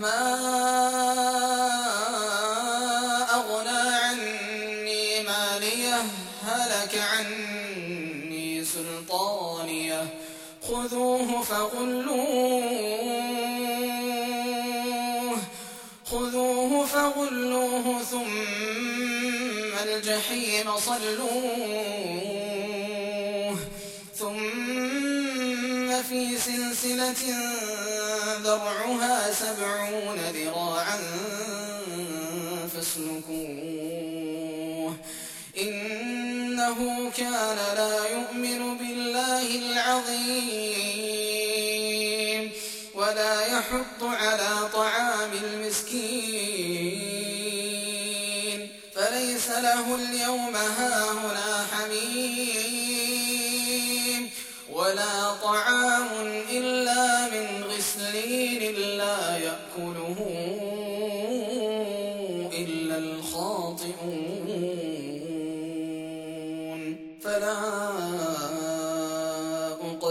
ما أغنى عني مالية هلك عني سلطانية. خذوه فغلوه خذوه فغلوه ثم الجحيم صلوه. في سلسلة ذرعها سبعون ذراعا فاسلكوه. إنه كان لا يؤمن بالله العظيم ولا يحض على طعام المسكين. فليس له اليوم هاهنا